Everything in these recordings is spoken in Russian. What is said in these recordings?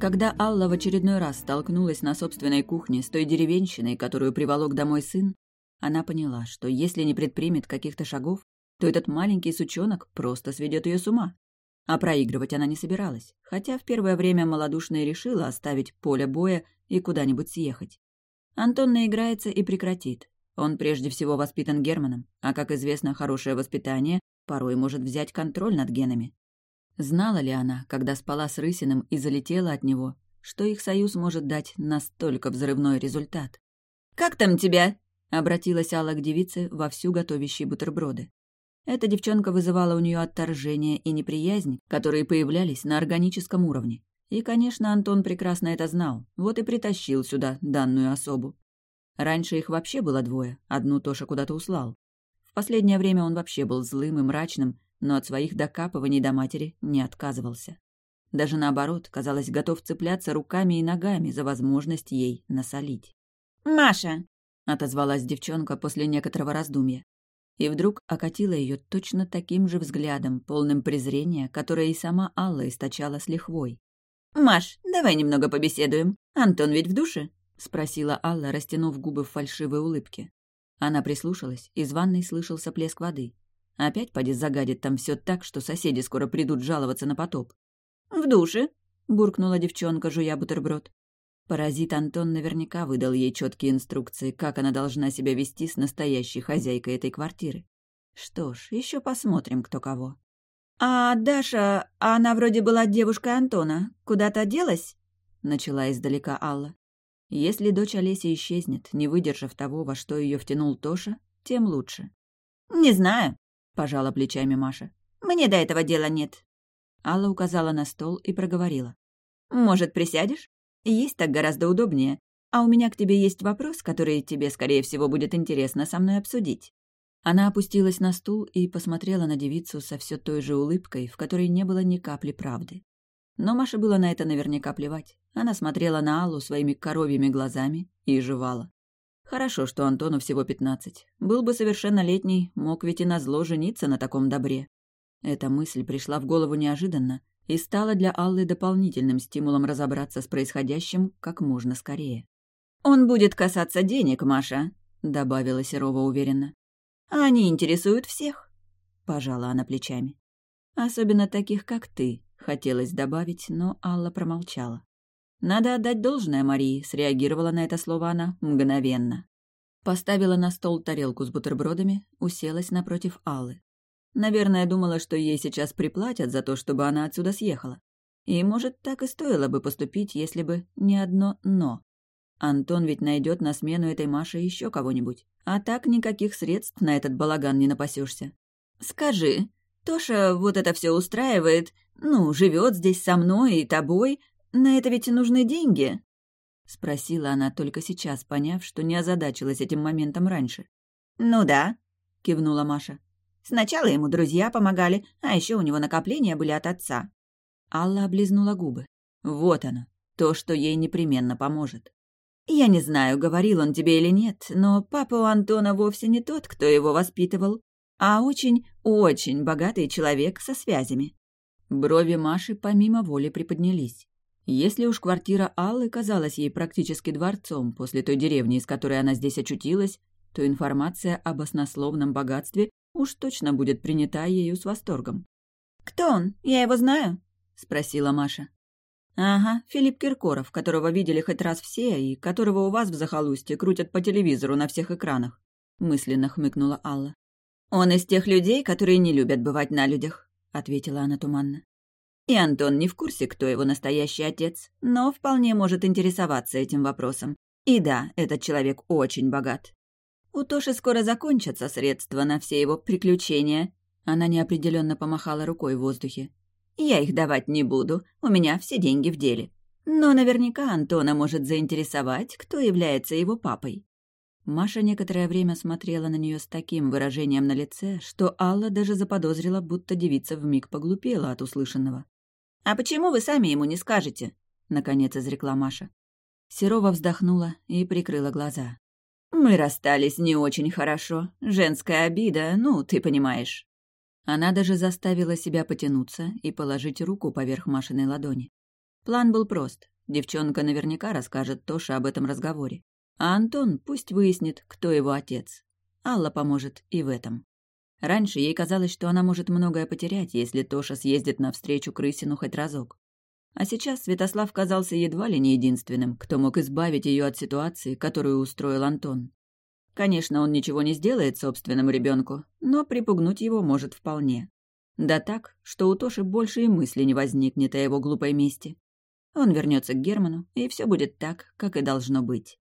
Когда Алла в очередной раз столкнулась на собственной кухне с той деревенщиной, которую приволок домой сын, она поняла, что если не предпримет каких-то шагов, то этот маленький сучонок просто сведет ее с ума. А проигрывать она не собиралась, хотя в первое время малодушная решила оставить поле боя и куда-нибудь съехать. Антон наиграется и прекратит. Он прежде всего воспитан Германом, а, как известно, хорошее воспитание порой может взять контроль над генами. Знала ли она, когда спала с Рысиным и залетела от него, что их союз может дать настолько взрывной результат? «Как там тебя?» — обратилась Алла к девице, вовсю готовящей бутерброды. Эта девчонка вызывала у нее отторжение и неприязнь, которые появлялись на органическом уровне. И, конечно, Антон прекрасно это знал, вот и притащил сюда данную особу. Раньше их вообще было двое, одну Тоша куда-то услал. В последнее время он вообще был злым и мрачным, но от своих докапываний до матери не отказывался. Даже наоборот, казалось, готов цепляться руками и ногами за возможность ей насолить. «Маша!» — отозвалась девчонка после некоторого раздумья. И вдруг окатила ее точно таким же взглядом, полным презрения, которое и сама Алла источала с лихвой. «Маш, давай немного побеседуем. Антон ведь в душе?» — спросила Алла, растянув губы в фальшивой улыбке. Она прислушалась, из ванной слышался плеск воды. Опять поди загадит там все так, что соседи скоро придут жаловаться на потоп. «В душе?» — буркнула девчонка, жуя бутерброд. Паразит Антон наверняка выдал ей четкие инструкции, как она должна себя вести с настоящей хозяйкой этой квартиры. Что ж, еще посмотрим, кто кого. «А Даша, она вроде была девушкой Антона. Куда-то делась?» — начала издалека Алла. Если дочь Олеси исчезнет, не выдержав того, во что ее втянул Тоша, тем лучше. «Не знаю», — пожала плечами Маша. «Мне до этого дела нет». Алла указала на стол и проговорила. «Может, присядешь? Есть так гораздо удобнее. А у меня к тебе есть вопрос, который тебе, скорее всего, будет интересно со мной обсудить». Она опустилась на стул и посмотрела на девицу со все той же улыбкой, в которой не было ни капли правды. Но Маше было на это наверняка плевать. Она смотрела на Аллу своими коровьими глазами и жевала. Хорошо, что Антону всего пятнадцать. Был бы совершеннолетний, мог ведь и назло жениться на таком добре. Эта мысль пришла в голову неожиданно и стала для Аллы дополнительным стимулом разобраться с происходящим как можно скорее. «Он будет касаться денег, Маша», — добавила Серова уверенно. «Они интересуют всех», — пожала она плечами. «Особенно таких, как ты», — хотелось добавить, но Алла промолчала. Надо отдать должное Марии, среагировала на это слово она мгновенно. Поставила на стол тарелку с бутербродами, уселась напротив Аллы. Наверное, думала, что ей сейчас приплатят за то, чтобы она отсюда съехала. И, может, так и стоило бы поступить, если бы не одно «но». Антон ведь найдет на смену этой Маше еще кого-нибудь. А так никаких средств на этот балаган не напасешься. «Скажи, Тоша вот это все устраивает, ну, живет здесь со мной и тобой, на это ведь нужны деньги?» — спросила она только сейчас, поняв, что не озадачилась этим моментом раньше. «Ну да», — кивнула Маша. «Сначала ему друзья помогали, а еще у него накопления были от отца». Алла облизнула губы. «Вот оно, то, что ей непременно поможет». «Я не знаю, говорил он тебе или нет, но папа у Антона вовсе не тот, кто его воспитывал, а очень-очень богатый человек со связями». Брови Маши помимо воли приподнялись. Если уж квартира Аллы казалась ей практически дворцом после той деревни, из которой она здесь очутилась, то информация об оснословном богатстве уж точно будет принята ею с восторгом. «Кто он? Я его знаю?» — спросила Маша. «Ага, Филипп Киркоров, которого видели хоть раз все и которого у вас в захолустье крутят по телевизору на всех экранах», — мысленно хмыкнула Алла. «Он из тех людей, которые не любят бывать на людях», — ответила она туманно. И Антон не в курсе, кто его настоящий отец, но вполне может интересоваться этим вопросом. И да, этот человек очень богат. У Тоши скоро закончатся средства на все его приключения. Она неопределенно помахала рукой в воздухе. Я их давать не буду, у меня все деньги в деле. Но наверняка Антона может заинтересовать, кто является его папой. Маша некоторое время смотрела на нее с таким выражением на лице, что Алла даже заподозрила, будто девица вмиг поглупела от услышанного. «А почему вы сами ему не скажете?» — наконец изрекла Маша. Серова вздохнула и прикрыла глаза. «Мы расстались не очень хорошо. Женская обида, ну, ты понимаешь». Она даже заставила себя потянуться и положить руку поверх Машиной ладони. План был прост. Девчонка наверняка расскажет Тоше об этом разговоре. А Антон пусть выяснит, кто его отец. Алла поможет и в этом. Раньше ей казалось, что она может многое потерять, если Тоша съездит навстречу Крысину хоть разок. А сейчас Святослав казался едва ли не единственным, кто мог избавить ее от ситуации, которую устроил Антон. Конечно, он ничего не сделает собственному ребенку, но припугнуть его может вполне. Да так, что у Тоши больше и мысли не возникнет о его глупой мести. Он вернется к Герману, и все будет так, как и должно быть.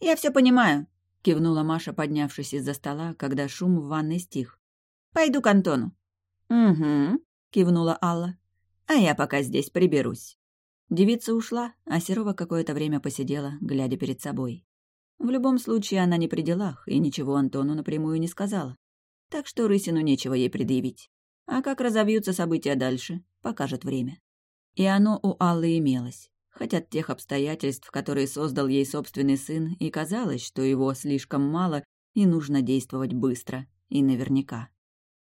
«Я все понимаю», — кивнула Маша, поднявшись из-за стола, когда шум в ванной стих. «Пойду к Антону». «Угу», — кивнула Алла. «А я пока здесь приберусь». Девица ушла, а Серова какое-то время посидела, глядя перед собой. В любом случае, она не при делах и ничего Антону напрямую не сказала. Так что Рысину нечего ей предъявить. А как разовьются события дальше, покажет время. И оно у Аллы имелось. Хоть от тех обстоятельств, которые создал ей собственный сын, и казалось, что его слишком мало, и нужно действовать быстро и наверняка.